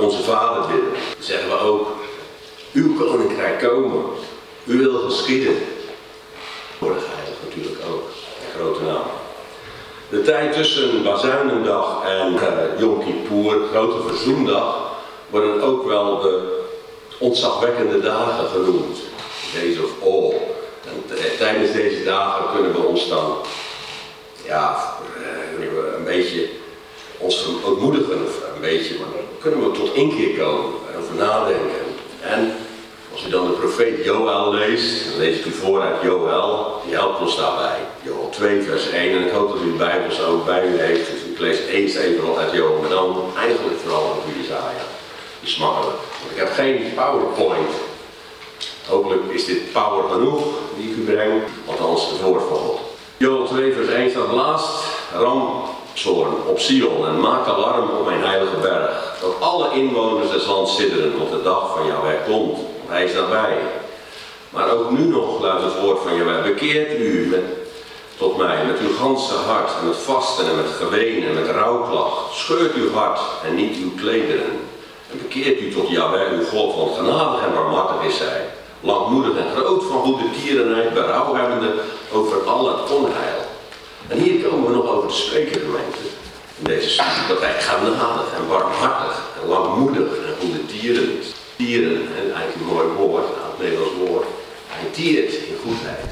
onze Vader bidden. Zeggen we ook, uw koninkrijk komen, uw wil geschieden. Worden heilig natuurlijk ook, grote naam. De tijd tussen Bazuinendag en uh, Yom Kippur, grote verzoendag, worden ook wel de ontzagwekkende dagen genoemd. Days of all. En tijdens deze dagen kunnen we ons dan ja, een beetje ons ontmoedigen, of een beetje, maar kunnen we tot inkeer komen en over nadenken. En als u dan de profeet Joël leest, dan lees ik u voor uit Joël, die helpt ons daarbij. Joël 2 vers 1 en ik hoop dat u de Bijbel ook bij u heeft, dus ik lees eens even uit Joël, maar dan eigenlijk vooral over Jezaja. Dat is makkelijk, ik heb geen powerpoint. Hopelijk is dit power genoeg die ik u breng, althans het woord God. Joel 2 vers 1 staat laatst ramzoorn op Sion en maak alarm op mijn heilige berg. Dat alle inwoners des lands sidderen tot de dag van Jaweh komt. Hij is nabij. Maar ook nu nog luidt het woord van Jaweh. Bekeert u met, tot mij met uw ganse hart en met vasten en met geween en met rouwklacht. Scheurt uw hart en niet uw klederen. En bekeert u tot Jaweh uw God, want genadig en barmhartig is hij langmoedig en groot van goede tierenheid, berouwhebbende over al het onheil. En hier komen we nog over te spreken, gemeente. In deze studie, dat hij genadig en warmhartig en langmoedig en goede tieren is. Tieren, en eigenlijk een mooi woord, het Nederlands woord. Hij tiert in goedheid.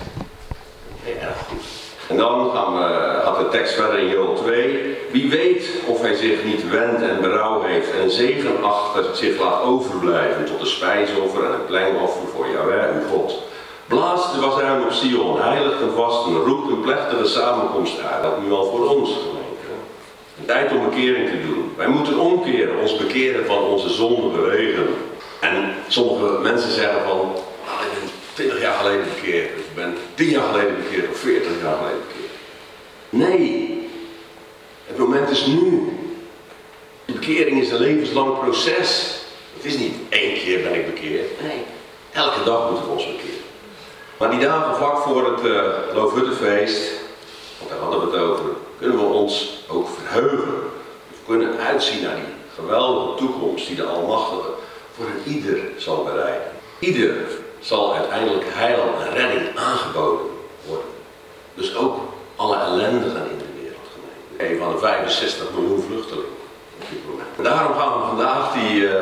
Heel erg goed. En dan gaan we, gaat de tekst verder in Joel 2. Wie weet of hij zich niet wendt en berouw heeft en zegenachtig zich laat overblijven tot de spijsoffer en het pleinoffer voor Jahweh, uw God. Blaas de bazuin op Sion, heilig en vast en roept een plechtige samenkomst uit. Dat nu al voor ons, gemeente. Een tijd om bekering te doen. Wij moeten omkeren, ons bekeren van onze zonde bewegen. En sommige mensen zeggen van, ah, ik ben 20 jaar geleden bekeerd, of ik ben 10 jaar geleden bekeerd, of 40 jaar geleden bekeerd. Nee, het moment is nu. De bekering is een levenslang proces. Het is niet één keer ben ik bekeerd. Nee, elke dag moeten we ons bekeren. Maar die dagen vlak voor het uh, Loofhuttenfeest, want daar hadden we het over, kunnen we ons ook verheugen. We kunnen uitzien naar die geweldige toekomst die de Almachtige voor een ieder zal bereiden. Ieder zal uiteindelijk heil en redding aangeboden worden. Dus ook alle ellendigen in de wereld gemeente. Een van de 65 miljoen vluchtelingen op dit moment. En daarom gaan we vandaag die uh,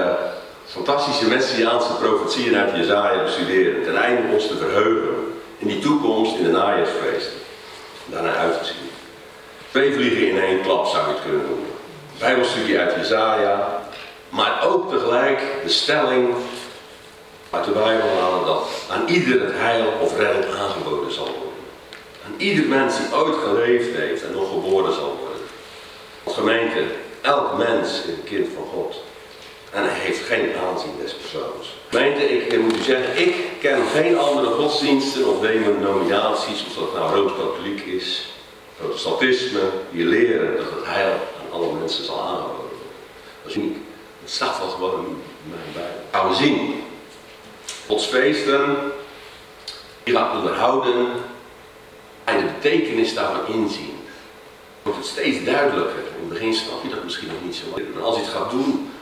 fantastische messiaanse profetieën uit Jezaja bestuderen. Ten einde ons te verheugen in die toekomst in de najaarsfeesten. Daarna uit te zien. Twee vliegen in één klap zou je het kunnen noemen. Bijbelstudie uit Jezaja, maar ook tegelijk de stelling uit de Bijbel halen dat aan ieder het heil of redding aangeboden zal worden. Aan ieder mens die ooit geleefd heeft en nog geboren zal worden. Als gemeente, elk mens is een kind van God. En hij heeft geen aanzien des persoons. Ik moet u zeggen, ik ken geen andere godsdiensten of denominaties, of dat nou Rooms-Katholiek is, protestantisme, die leren dat het heil aan alle mensen zal aangeboden worden. Dat is uniek. Het staat wel gewoon in mijn Bijbel. Gaan we zien. Gods feesten, die gaat onderhouden en de betekenis daarvan inzien. Wordt het steeds duidelijker. In het begin snap je dat misschien nog niet zo. Maar als je het gaat doen,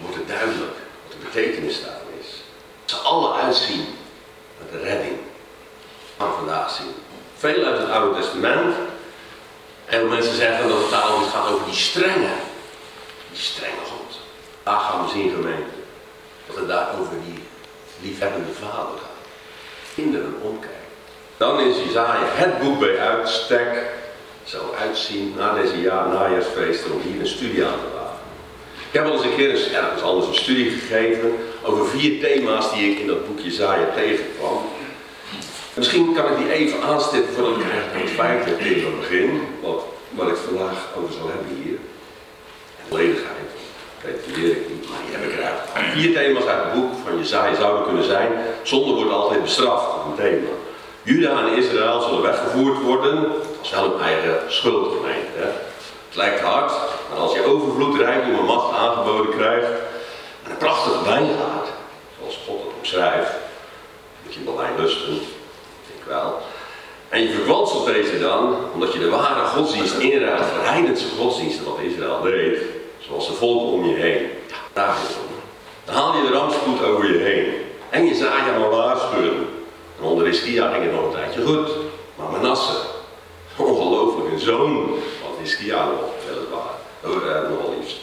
wordt het duidelijk wat de betekenis daarvan is. Ze alle uitzien naar de redding. we vandaag zien. Veel uit het Oude Testament. En mensen zeggen dat het daar altijd gaat over die strenge, die strenge God. Daar gaan we zien gemeente. Dat het daar over die liefhebbende vader gaat. Kinderen omkijken. Dan is Isaiah het boek bij uitstek zou uitzien na deze jaar najaarsfeesten om hier een studie aan te wagen. Ik heb wel eens een keer anders een studie gegeven over vier thema's die ik in dat boekje Isaiah tegenkwam. Misschien kan ik die even aanstippen voordat ik eigenlijk het vijfde thema begin, wat, wat ik vandaag over zal hebben hier. Volledigheid, dat leer ik niet, maar die heb ik eruit. Vier thema's uit het boek van Jezaja zouden kunnen zijn, zonde wordt altijd bestraft, dat een thema. Juda en Israël zullen weggevoerd worden, dat is wel een eigen schuld gemeente. Het lijkt hard, maar als je overvloed rijkdom en macht aangeboden krijgt, en een prachtige wijngaard, zoals God het omschrijft, moet je wel lusten, denk wel. En je verkwanselt deze dan, omdat je de ware godsdienst voor heidense godsdiensten, wat Israël deed, zoals de volken om je heen. Ja, daar is het om. Dan haal je de rampspoed over je heen. En je zaai je maar waarschuwen. En onder Ischia ging het nog een tijdje goed. Maar Manasse, ongelooflijk een zoon van Ischia nog, weliswaar. Dat wordt uh, nogal liefst.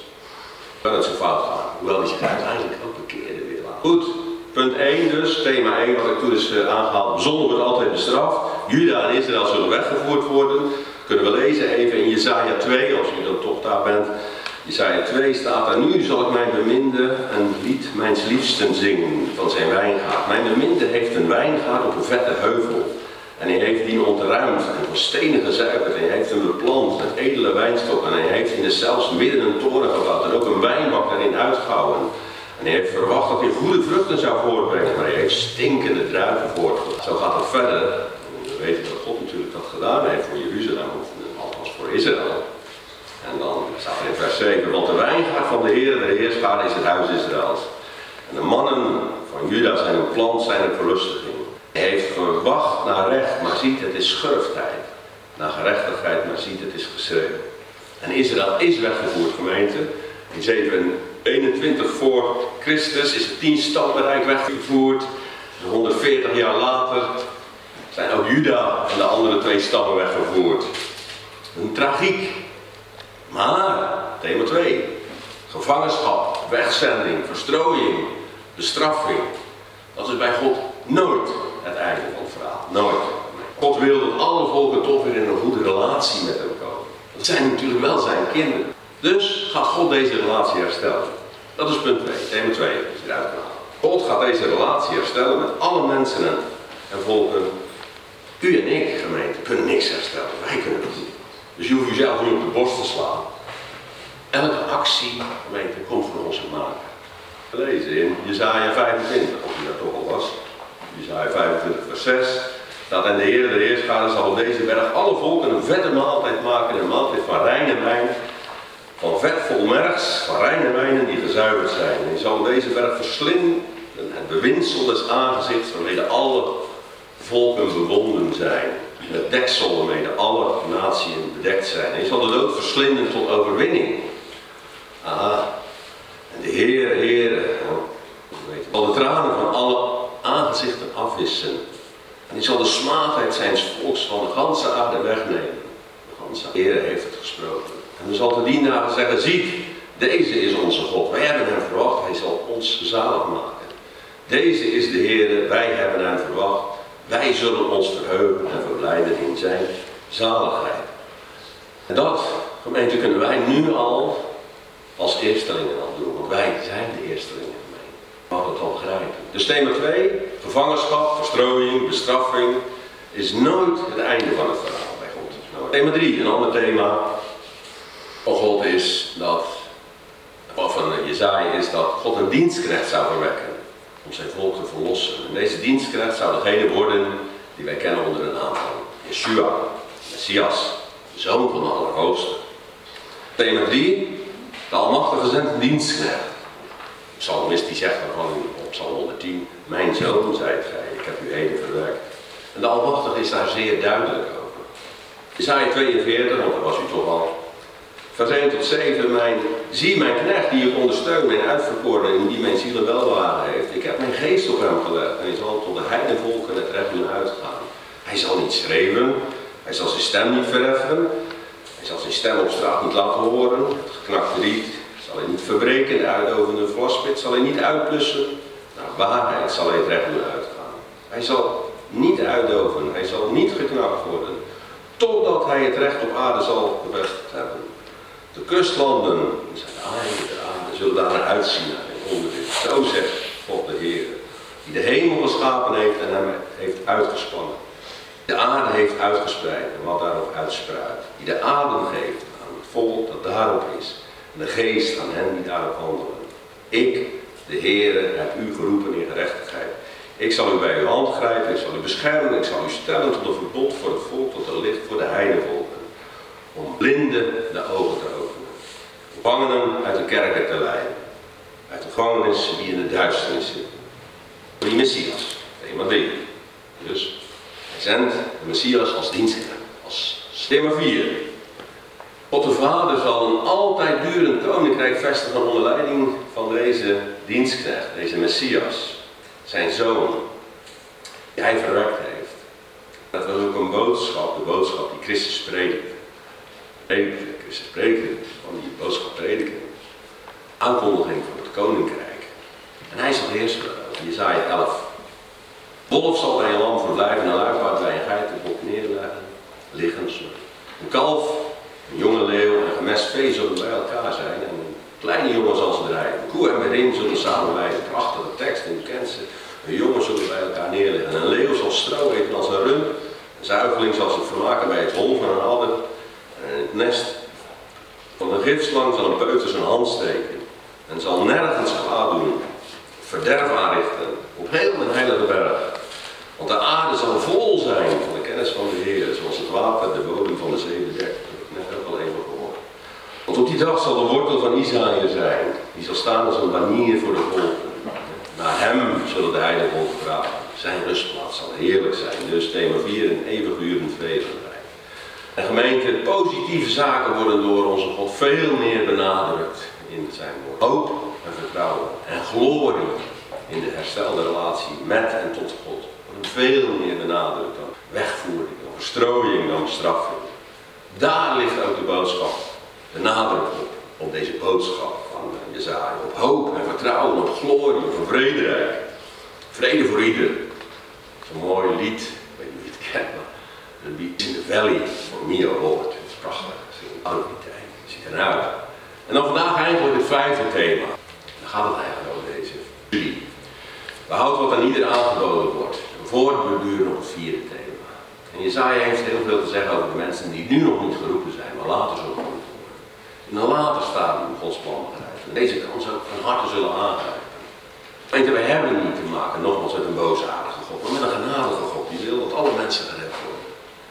Kan het zo fout gaan, hoewel hij zich uiteindelijk ook bekeerde weer laat. Goed, punt 1 dus, thema 1 wat ik toen is uh, aangehaald. Zonde wordt altijd bestraft. Juda en Israël zullen weggevoerd worden. Kunnen we lezen even in Jesaja 2, als u dan toch daar bent. Jesaja 2 staat daar, nu zal ik mijn beminde een lied mijns liefsten zingen van zijn wijngaard. Mijn beminde heeft een wijngaard op een vette heuvel. En hij heeft die ontruimd en van stenen gezuiverd. En hij heeft hem beplant met edele wijnstokken. En hij heeft in de zelfs midden een toren gebouwd en ook een wijnbak erin uitgehouwen. En hij heeft verwacht dat hij goede vruchten zou voortbrengen, maar hij heeft stinkende druiven voortgebracht. Zo gaat het verder. We weten dat God natuurlijk dat gedaan heeft voor Jeruzalem, althans voor Israël. En dan staat er in vers 7, want de wijngaard van de Heer, de Heerschade, is het huis Israëls. En de mannen van Juda zijn een plant, zijn een verlustiging. Heeft verwacht naar recht, maar ziet het is schurftijd. Naar gerechtigheid, maar ziet het is geschreven. En Israël is weggevoerd, gemeente. In 721 voor Christus is het tien stammenrijk weggevoerd. 140 jaar later zijn ook Juda en de andere twee stammen weggevoerd. Een tragiek. Maar, thema 2. Gevangenschap, wegzending, verstrooiing, bestraffing. Dat is bij God nooit het einde van het verhaal. Nooit. God wil dat alle volken toch weer in een goede relatie met hem komen. Dat zijn natuurlijk wel zijn kinderen. Dus gaat God deze relatie herstellen. Dat is punt 2, thema 2, is God gaat deze relatie herstellen met alle mensen en, en volken. U en ik, gemeente, kunnen niks herstellen. Wij kunnen het niet. Dus je hoeft jezelf niet op de borst te slaan. Elke actie, gemeente, komt van onze maker. We lezen in Jezaja 25, of u dat toch al was. Jezaja 25 vers 6. Dat en de Heer de Heerschade zal op deze berg alle volken een vette maaltijd maken. Een maaltijd van reine wijn. Van vet vol merks, van reine wijnen die gezuiverd zijn. En hij zal op deze berg verslinden het bewindsel des aangezichts waarmee alle volken bewonden zijn. Het deksel waarmee alle naties bedekt zijn. En hij zal de dood verslinden tot overwinning. Aha. En de Heer, Heer, zal de tranen van alle aangezichten afwissen. En hij zal de smaadheid zijn volks van de ganse aarde wegnemen. De ganse Heer heeft het gesproken. En dan zal de dienaar zeggen, ziet, deze is onze God. Wij hebben hem verwacht, hij zal ons zalig maken. Deze is de Heer, wij hebben hem verwacht. Wij zullen ons verheugen en verblijden in zijn zaligheid. En dat, gemeente, kunnen wij nu al als eerstelingen al doen. Want wij zijn de eerstelingen, het al begrijpen. Dus thema 2, gevangenschap, verstrooiing, bestraffing, is nooit het einde van het verhaal bij God. Thema 3, een ander thema van God is dat, of van Jezaja is dat God een dienstknecht zou verwekken om zijn volk te verlossen. En deze dienstknecht zou degene worden die wij kennen onder de naam van Yeshua, Messias, de zoon van de Allerhoogste. Thema 3, de Almachtige zendt een dienstknecht. Psalmist die zegt dan gewoon op Psalm 110, mijn zoon, zei gij, ik heb u heden verwerkt. En de Almachtige is daar zeer duidelijk over. Isaiah 42, want daar was u toch al, Vers 1 tot 7, mijn, zie mijn knecht die ik ondersteun, mijn uitverkoren en die mijn zielen welwaren heeft. Ik heb mijn geest op hem gelegd en hij zal tot de heidenvolken het recht doen uitgaan. Hij zal niet schreeuwen, hij zal zijn stem niet verheffen, hij zal zijn stem op straat niet laten horen, het geknakte riet zal hij niet verbreken, de uitovende vlaspit zal hij niet uitblussen, naar waarheid zal hij het recht doen uitgaan. Hij zal niet uitdoven, hij zal niet geknakt worden, totdat hij het recht op aarde zal bevestigd hebben. De kustlanden, zijn aarde, de aarde, zullen daar uitzien naar onderwit. Zo zegt God de Heer, die de hemel geschapen heeft en hem heeft uitgespannen. De aarde heeft uitgespreid en wat daarop uitspruit. Die de adem geeft aan het volk dat daarop is. De geest aan hen die daarop handelen. Ik, de Heere, heb u geroepen in gerechtigheid. Ik zal u bij uw hand grijpen, ik zal u beschermen, ik zal u stellen tot een verbod voor het volk, tot een licht voor de heidevolken. Om blinden de ogen te openen. Gevangenen uit de kerken te leiden. Uit de gevangenis die in de duisternis zitten. Die Messias, thema B. Dus hij zendt de Messias als dienstknecht, als stemma 4. God de Vader zal een altijd durend koninkrijk vestigen onder leiding van deze dienstknecht, deze Messias, zijn zoon, die hij verwekt heeft. Dat was ook een boodschap, de boodschap die Christus predikte. Predikte, Christus predikte, van die boodschap prediken. Aankondiging van het koninkrijk. En hij zal heersen, Jezaja 11. Wolf zal bij een lam verblijven en luipaard bij een geitenbok neerleggen, liggen. Een kalf, een jonge leeuw en een gemest vee zullen bij elkaar zijn. En kleine jongen zal ze drijven. Een koe en berin zullen samenwijzen. Prachtige tekst, u kent ze. Een jongen zullen bij elkaar neerleggen. En een leeuw zal stro eten als een rum. Een zuigeling zal zich vermaken bij het hol van een adder. En het nest van een gifslang zal een peuter zijn hand steken. En zal nergens kwaad doen. Verderf aanrichten. Op heel een heilige berg. Want de aarde zal vol zijn van de kennis van de Heer, zoals het water de bodem van de zee bedekt. Dat heb ik net ook al even gehoord. Want op die dag zal de wortel van Israël zijn, die zal staan als een banier voor de volken. Naar hem zullen de heidevolken vragen. Zijn rustplaats zal heerlijk zijn. Dus thema 4 een eeuwigdurend vrederijk. En gemeente, positieve zaken worden door onze God veel meer benadrukt in zijn woord. Hoop en vertrouwen en glorie in de herstelde relatie met en tot God veel meer benadrukt dan wegvoering, dan verstrooiing, dan bestraffing. Daar ligt ook de boodschap, de nadruk op, deze boodschap van Jezaja. Op hoop en vertrouwen, op glorie, op een vrederijk. Vrede voor ieder. Zo'n mooi lied, ik weet niet wie het kent, maar een lied in the valley voor Mia Hoort. Dat is prachtig, dat is een tijd, ziet eruit. En dan vandaag eigenlijk het vijfde thema. Dan gaat het eigenlijk over deze studie. Behoud wat aan ieder aangeboden wordt voortborduren op het vierde thema. En Jezaja heeft heel veel te zeggen over de mensen die nu nog niet geroepen zijn, maar later zullen een later stadium Gods plan begrijpen. En deze kans ook van harte zullen aangrijpen. Weet wij hebben niet te maken, nogmaals, met een boosaardige God, maar met een genadige God. Die wil dat alle mensen gered worden.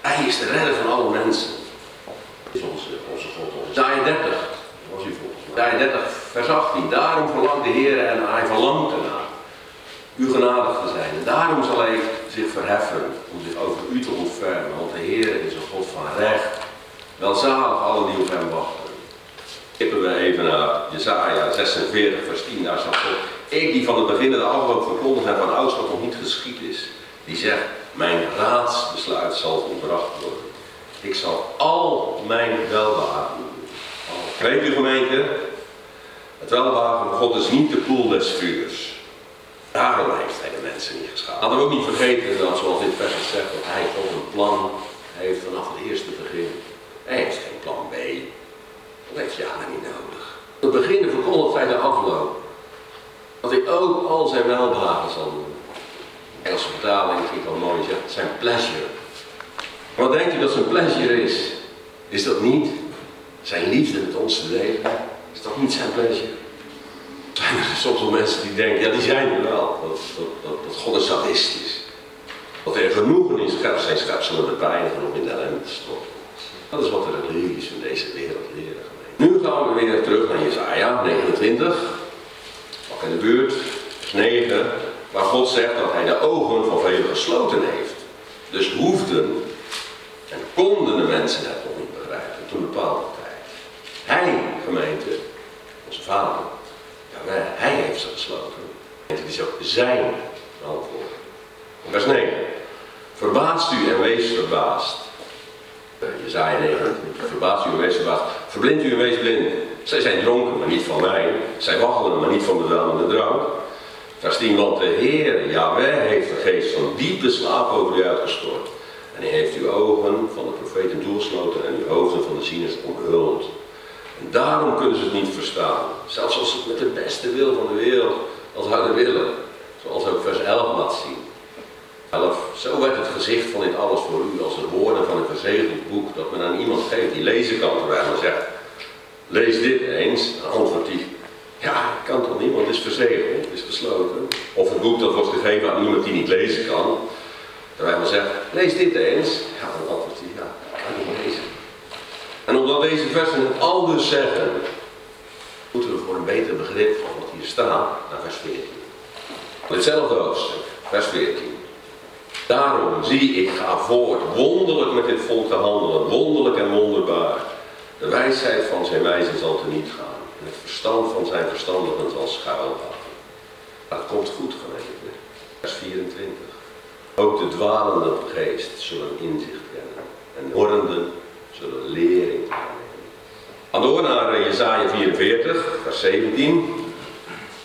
Hij is de redder van alle mensen. Is onze, onze God. Jezaja 30, was u volgens mij. Jezaja 30, vers 18. Daarom verlangt de Heer en hij verlangt ernaar u genadig te zijn. En daarom zal hij zich verheffen om zich over u te ontfermen. Want de Heer is een God van recht. Welzalig allen die op hem wachten. Kippen we even naar Jesaja 46 vers 10. Daar staat God. Ik die van het begin de afloop verkondigd en van oudschap nog niet geschied is. Die zegt, mijn raadsbesluit zal volbracht worden. Ik zal al mijn welbehagen doen. Weet u gemeente? Het welbehagen van God is niet de poel des vuurs. Daarom heeft hij de mensen niet geschapen. Hadden we ook niet vergeten dat, zoals dit vers zegt, dat hij toch een plan heeft vanaf het eerste begin. Hij heeft geen plan B. Dat heeft jaren niet nodig. Het begin verkondigt hij de afloop. Dat hij ook al zijn welbehagen zal doen. Engelse vertaling vind ik al mooi zijn pleasure. Wat denkt u dat zijn pleasure is? Is dat niet zijn liefde met ons te delen? Is dat niet zijn pleasure? zijn er soms wel mensen die denken, ja die zijn er wel, dat, dat, dat, dat God is sadistisch. Dat er genoegen is, zijn schepselen de pijn genoeg in de ellende te stoppen. Dat is wat de religies van deze wereld leren. Nu gaan we weer terug naar Jesaja 29, ook in de buurt, vers 9, waar God zegt dat hij de ogen van velen gesloten heeft. Dus hoefden en konden de mensen het nog niet begrijpen, toen bepaalde tijd. Hij, gemeente, onze vader, hij heeft ze gesloten. Het is ook zijn antwoord. Vers 9. Verbaast u en wees verbaasd. Jezaja 9, verbaast u en wees verbaasd. Verblind u en wees blind. Zij zijn dronken, maar niet van mij. Zij waggelen, maar niet van de drank. Vers 10, want de Heer, Yahweh, heeft een geest van diepe slaap over u uitgestort. En hij heeft uw ogen van de profeten doorgesloten en uw hoofden van de zieners omhuld. En daarom kunnen ze het niet verstaan. Zelfs als ze het met de beste wil van de wereld als zouden willen. Zoals ook vers 11 laat zien. 11. Zo werd het gezicht van dit alles voor u als de woorden van een verzegeld boek dat men aan iemand geeft die lezen kan. Terwijl men zegt, lees dit eens. Dan antwoordt hij, ja, kan toch niet, want het is verzegeld, het is gesloten. Of een boek dat wordt gegeven aan iemand die niet lezen kan. Terwijl men zegt, lees dit eens. Ja, dan antwoordt hij, ja, kan niet lezen. En omdat deze versen het al dus zeggen, moeten we voor een beter begrip van wat hier staat naar vers 14. Hetzelfde hoofdstuk, vers 14. Daarom zie ik ga voort, wonderlijk met dit volk te handelen, wonderlijk en wonderbaar. De wijsheid van zijn wijze zal te niet gaan. En het verstand van zijn verstandigen zal schuilhouden. Dat komt goed geweten. Vers 24. Ook de dwalende geest zullen inzicht kennen. En horenden zullen lering aannemen. Aan door naar Jesaja 44, vers 17.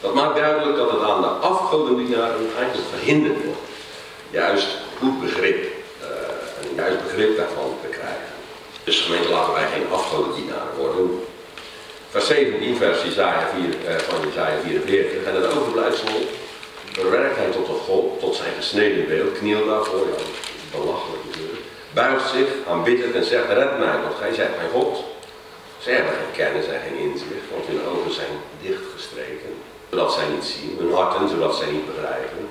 Dat maakt duidelijk dat het aan de afgodendienaren eigenlijk verhinderd wordt. Juist goed begrip, uh, een juist begrip daarvan te krijgen. Dus gemeente laten wij geen afgodendienaren worden. Vers 17, vers Isaiah 4, uh, van Isaiah 44. En het overblijfsel bewerkt hij tot, een God, tot zijn gesneden beeld, kniel daarvoor, ja, belachelijk natuurlijk. Buigt zich, aanbidt het en zegt, red mij, want gij zijt mijn God. Zij hebben geen kennis en geen inzicht, want hun ogen zijn dichtgestreken, zodat zij niet zien, hun harten, zodat zij niet begrijpen.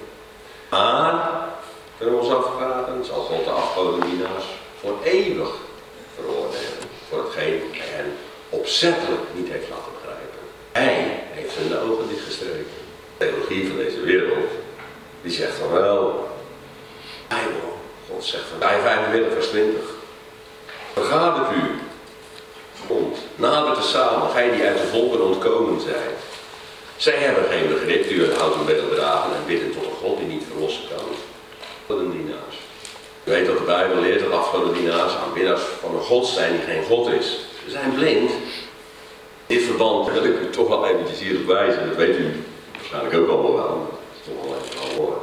Maar, kunnen we ons afvragen, zal God de afgodendienaars voor eeuwig veroordelen, voor hetgeen hij hen opzettelijk niet heeft laten begrijpen. Hij heeft de ogen dichtgestreken. De theologie van deze wereld, die zegt van wel, Bijbel, God zegt van, 45 vers 20. Vergaat het u, komt, nadert te samen, gij die uit de volken ontkomen zijt. Zij hebben geen begrip, u houdt een bedel dragen en bidden tot een God die niet verlossen kan. Afgodendienaars. U weet dat de Bijbel leert dat afgodendienaars aanbidders van een God zijn die geen God is. Ze zijn blind. In dit verband wil ik toch wel eventjes hierop wijzen, dat weet u waarschijnlijk ook allemaal wel, maar dat is toch wel even al horen.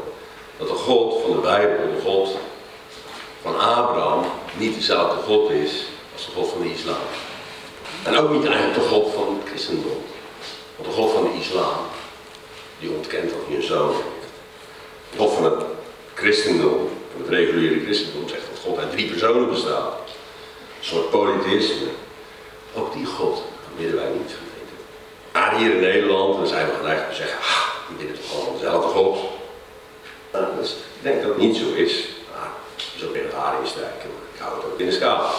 Dat de God van de Bijbel, de God van Abraham, niet dezelfde God is als de God van de islam. En ook niet eigenlijk de God van het christendom. Want de God van de islam, die ontkent dat zoon heeft. De God van het christendom, het reguliere christendom, zegt dat God uit drie personen bestaat. Een soort polytheïsme. Ook die God bidden wij niet geweten. Maar hier in Nederland dan zijn we geneigd te zeggen, ah, we bidden toch allemaal dezelfde God. Nou, dus, ik denk dat het niet zo is. Maar zo weer het haar instrijken. Ik hou het ook in de scala.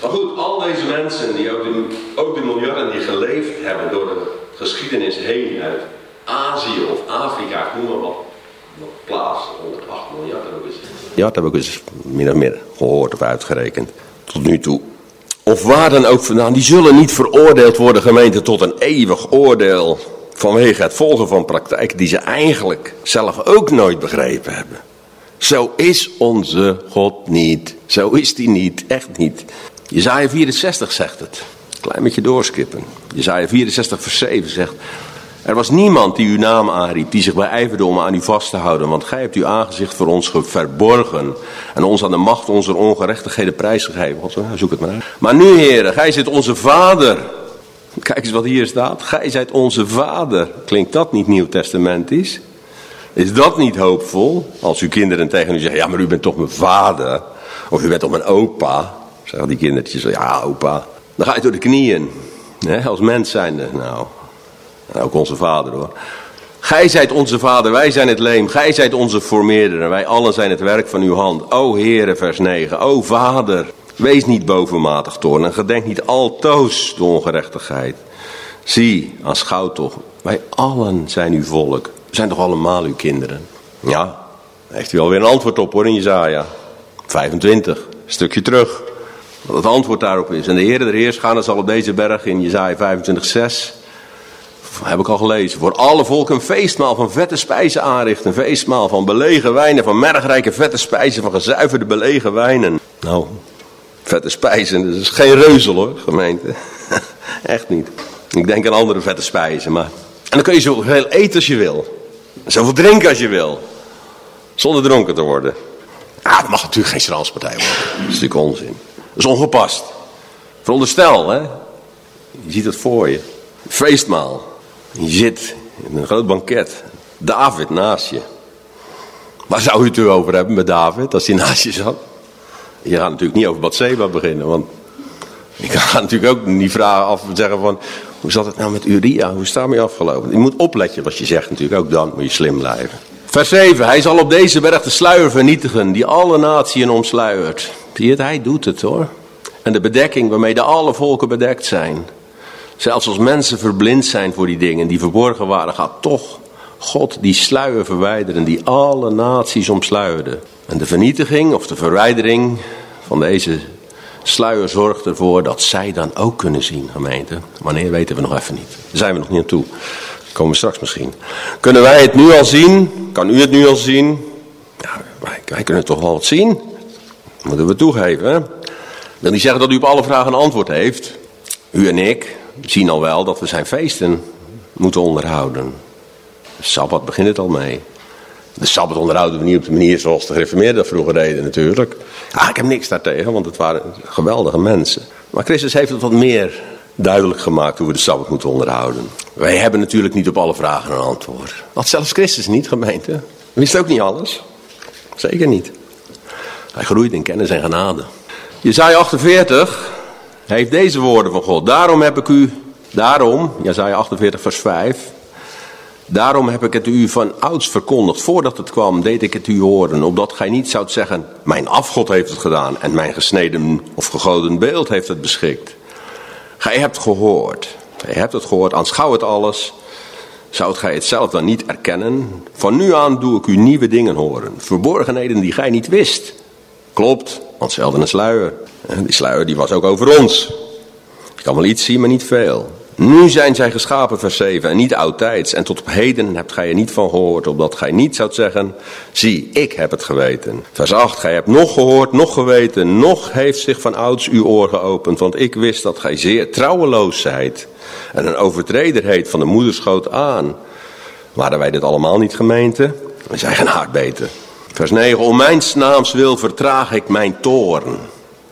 Maar goed, al deze mensen, die ook de, ook de miljarden die geleefd hebben door de geschiedenis heen uit Azië of Afrika, ik noem maar wat plaats, 108 miljard heb ik eens. Ja, dat heb ik eens min of meer gehoord of uitgerekend. Tot nu toe. Of waar dan ook vandaan, die zullen niet veroordeeld worden, gemeente, tot een eeuwig oordeel. Vanwege het volgen van praktijken die ze eigenlijk zelf ook nooit begrepen hebben. Zo is onze God niet. Zo is die niet. Echt niet. Jezaja 64 zegt het. Klein beetje doorskippen. Jezaja 64 vers 7 zegt. Er was niemand die uw naam aanriep, die zich beijverde om aan u vast te houden. Want gij hebt uw aangezicht voor ons verborgen. En ons aan de macht onze ongerechtigheden prijsgegeven. Zoek het maar uit. Maar nu heren, gij zit onze vader. Kijk eens wat hier staat. Gij zijt onze vader. Klinkt dat niet nieuw testamentisch? Is dat niet hoopvol? Als uw kinderen tegen u zeggen, ja maar u bent toch mijn vader. Of u bent toch mijn opa. Zeggen die kindertjes, ja opa. Dan ga je door de knieën. Als mens zijnde. Nou, ook onze vader hoor. Gij zijt onze vader, wij zijn het leem. Gij zijt onze formeerder en wij allen zijn het werk van uw hand. O Heere, vers 9. O Vader, wees niet bovenmatig toorn en gedenk niet altoos de ongerechtigheid. Zie, aanschouw toch, wij allen zijn uw volk. We zijn toch allemaal uw kinderen? Ja, heeft u alweer een antwoord op hoor in Jezaja. 25, een stukje terug. Wat het antwoord daarop is. En de Heer der Heerscharen zal op deze berg in Jezaja 25, 6 heb ik al gelezen. Voor alle volken een feestmaal van vette spijzen aanricht. Een feestmaal van belegen wijnen, van mergrijke vette spijzen, van gezuiverde belegen wijnen. Nou, vette spijzen, dat is geen reuzel hoor, gemeente. Echt niet. Ik denk aan andere vette spijzen, maar... En dan kun je zoveel eten als je wil. Zoveel drinken als je wil. Zonder dronken te worden. Ah, het mag natuurlijk geen stranspartij worden. Dat is natuurlijk onzin. Dat is ongepast. Veronderstel, hè. Je ziet het voor je. Feestmaal. Je zit in een groot banket. David naast je. Waar zou je het over hebben met David als hij naast je zat? Je gaat natuurlijk niet over Bathseba beginnen, want je kan natuurlijk ook niet vragen af en zeggen van, hoe zat het nou met Uria? Hoe is het afgelopen? Je moet opletten wat je zegt natuurlijk, ook dan moet je slim blijven. Vers 7, hij zal op deze berg de sluier vernietigen die alle natieën omsluiert. Zie je het, hij doet het hoor. En de bedekking waarmee de alle volken bedekt zijn. Zelfs als mensen verblind zijn voor die dingen die verborgen waren, gaat toch God die sluier verwijderen die alle naties omsluierde. En de vernietiging of de verwijdering van deze sluier zorgt ervoor dat zij dan ook kunnen zien, gemeente. Wanneer weten we nog even niet. Daar zijn we nog niet aan toe. Komen we straks misschien. Kunnen wij het nu al zien? Kan u het nu al zien? Ja, wij, kunnen toch wel wat zien. Moeten we toegeven. Hè? Ik wil niet zeggen dat u op alle vragen een antwoord heeft. U en ik zien al wel dat we zijn feesten moeten onderhouden. De Sabbat begint het al mee. De Sabbat onderhouden we niet op de manier zoals de gereformeerden vroeger deden natuurlijk. Ah, ik heb niks daartegen, want het waren geweldige mensen. Maar Christus heeft het wat meer duidelijk gemaakt hoe we de Sabbat moeten onderhouden. Wij hebben natuurlijk niet op alle vragen een antwoord. Wat zelfs Christus niet, gemeente. Wist ook niet alles. Zeker niet. Hij groeit in kennis en genade. Jezaja 48 heeft deze woorden van God. Daarom heb ik u, daarom, Jezaja 48 vers 5. Daarom heb ik het u van ouds verkondigd. Voordat het kwam, deed ik het u horen. Opdat gij niet zoudt zeggen, mijn afgod heeft het gedaan. En mijn gesneden of gegoden beeld heeft het beschikt. Gij hebt gehoord. Gij hebt het gehoord, aanschouw het alles. Zoudt gij het zelf dan niet erkennen? Van nu aan doe ik u nieuwe dingen horen. Verborgenheden die gij niet wist. Klopt, want ze een sluier. Die sluier die was ook over ons. Je kan wel iets zien, maar niet veel. Nu zijn zij geschapen, vers 7, en niet oudtijds. En tot op heden hebt gij er niet van gehoord, opdat gij niet zoudt zeggen, zie, ik heb het geweten. Vers 8, gij hebt nog gehoord, nog geweten, nog heeft zich van ouds uw oor geopend, want ik wist dat gij zeer trouweloos zijt en een overtreder heet van de moederschoot aan. Waren wij dit allemaal niet gemeente? We zijn geen aardbeten. Vers 9, om mijn naams wil vertraag ik mijn toorn.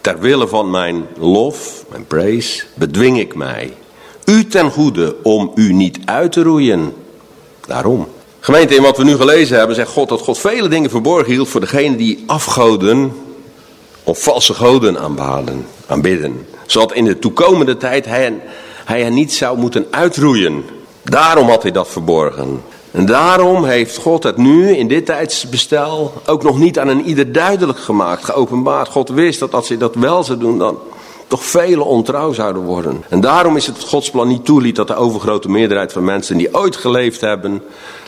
Ter wille van mijn lof, mijn praise, bedwing ik mij. U ten goede om u niet uit te roeien. Daarom. Gemeente, in wat we nu gelezen hebben, zegt God dat God vele dingen verborgen hield voor degenen die afgoden of valse goden aanbaden, aanbidden. Zodat in de toekomende tijd hij, hij hen niet zou moeten uitroeien. Daarom had hij dat verborgen. En daarom heeft God het nu in dit tijdsbestel ook nog niet aan een ieder duidelijk gemaakt, geopenbaard. God wist dat als hij dat wel zou doen, dan toch vele ontrouw zouden worden. En daarom is het Gods plan niet toeliet dat de overgrote meerderheid van mensen die ooit geleefd hebben,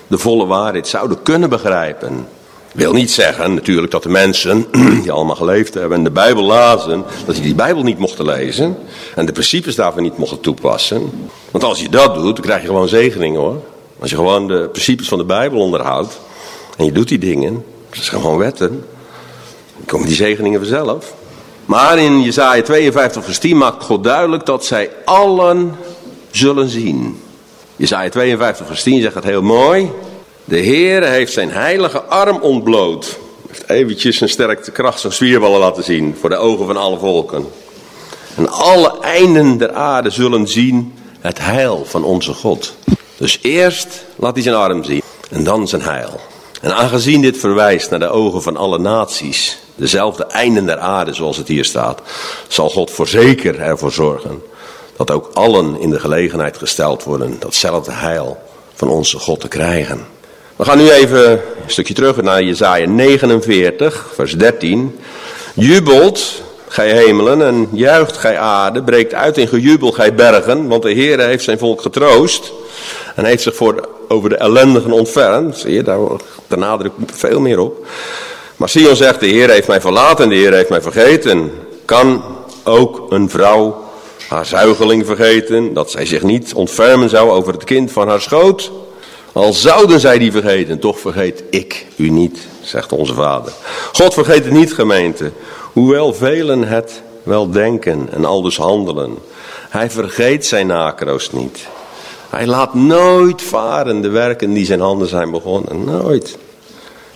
de volle waarheid zouden kunnen begrijpen. Wil niet zeggen natuurlijk dat de mensen die allemaal geleefd hebben en de Bijbel lazen, dat die die Bijbel niet mochten lezen en de principes daarvan niet mochten toepassen. Want als je dat doet, dan krijg je gewoon zegeningen hoor. Als je gewoon de principes van de Bijbel onderhoudt en je doet die dingen, dat is gewoon wetten, dan komen die zegeningen vanzelf. Maar in Jezaja 52 vers 10 maakt God duidelijk dat zij allen zullen zien. Jezaja 52 vers 10 zegt het heel mooi. De Heer heeft zijn heilige arm ontbloot. Heeft eventjes zijn sterkte kracht, zijn spierballen laten zien voor de ogen van alle volken. En alle einden der aarde zullen zien het heil van onze God. Dus eerst laat hij zijn arm zien en dan zijn heil. En aangezien dit verwijst naar de ogen van alle naties, dezelfde einden der aarde zoals het hier staat, zal God voorzeker ervoor zorgen dat ook allen in de gelegenheid gesteld worden datzelfde heil van onze God te krijgen. We gaan nu even een stukje terug naar Jezaja 49, vers 13. Jubelt, gij hemelen, en juicht gij aarde, breekt uit in gejubel, gij bergen, want de Heer heeft zijn volk getroost en heeft zich voor, over de ellendigen ontfermd. Zie je, daar, daar nadruk veel meer op. Maar Sion zegt, de Heer heeft mij verlaten, de Heer heeft mij vergeten. Kan ook een vrouw haar zuigeling vergeten, dat zij zich niet ontfermen zou over het kind van haar schoot. Al zouden zij die vergeten, toch vergeet ik u niet, zegt onze vader. God vergeet het niet, gemeente, hoewel velen het wel denken en al dus handelen. Hij vergeet zijn nakroost niet. Hij laat nooit varen de werken die zijn handen zijn begonnen. Nooit.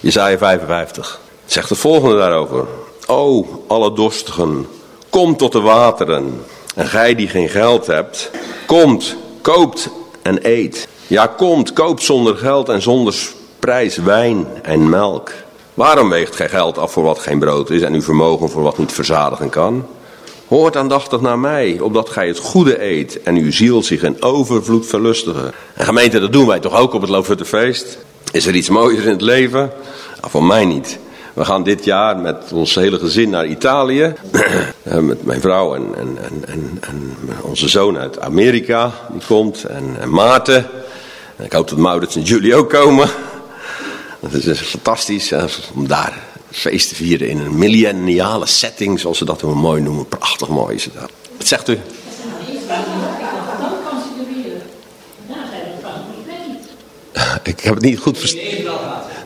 Jezaja 55 zegt het volgende daarover. O, alle dorstigen, kom tot de wateren. En gij die geen geld hebt, komt, koopt en eet. Ja, komt, koopt zonder geld en zonder prijs wijn en melk. Waarom weegt gij geld af voor wat geen brood is en uw vermogen voor wat niet verzadigen kan? Hoort aandachtig naar mij, opdat gij het goede eet en uw ziel zich in overvloed verlustigen. En gemeente, dat doen wij toch ook op het Loofhuttenfeest? Is er iets mooiers in het leven? Nou, voor mij niet. We gaan dit jaar met ons hele gezin naar Italië. Eh, met mijn vrouw en, en, en, en, onze zoon uit Amerika, die komt. En, en Maarten. En ik hoop dat Maurits en jullie ook komen. Dat is fantastisch om daar feest vieren in een millenniale setting, zoals ze dat mooi noemen. Prachtig mooi is het. Wat zegt u? Ik heb het niet goed verstaan.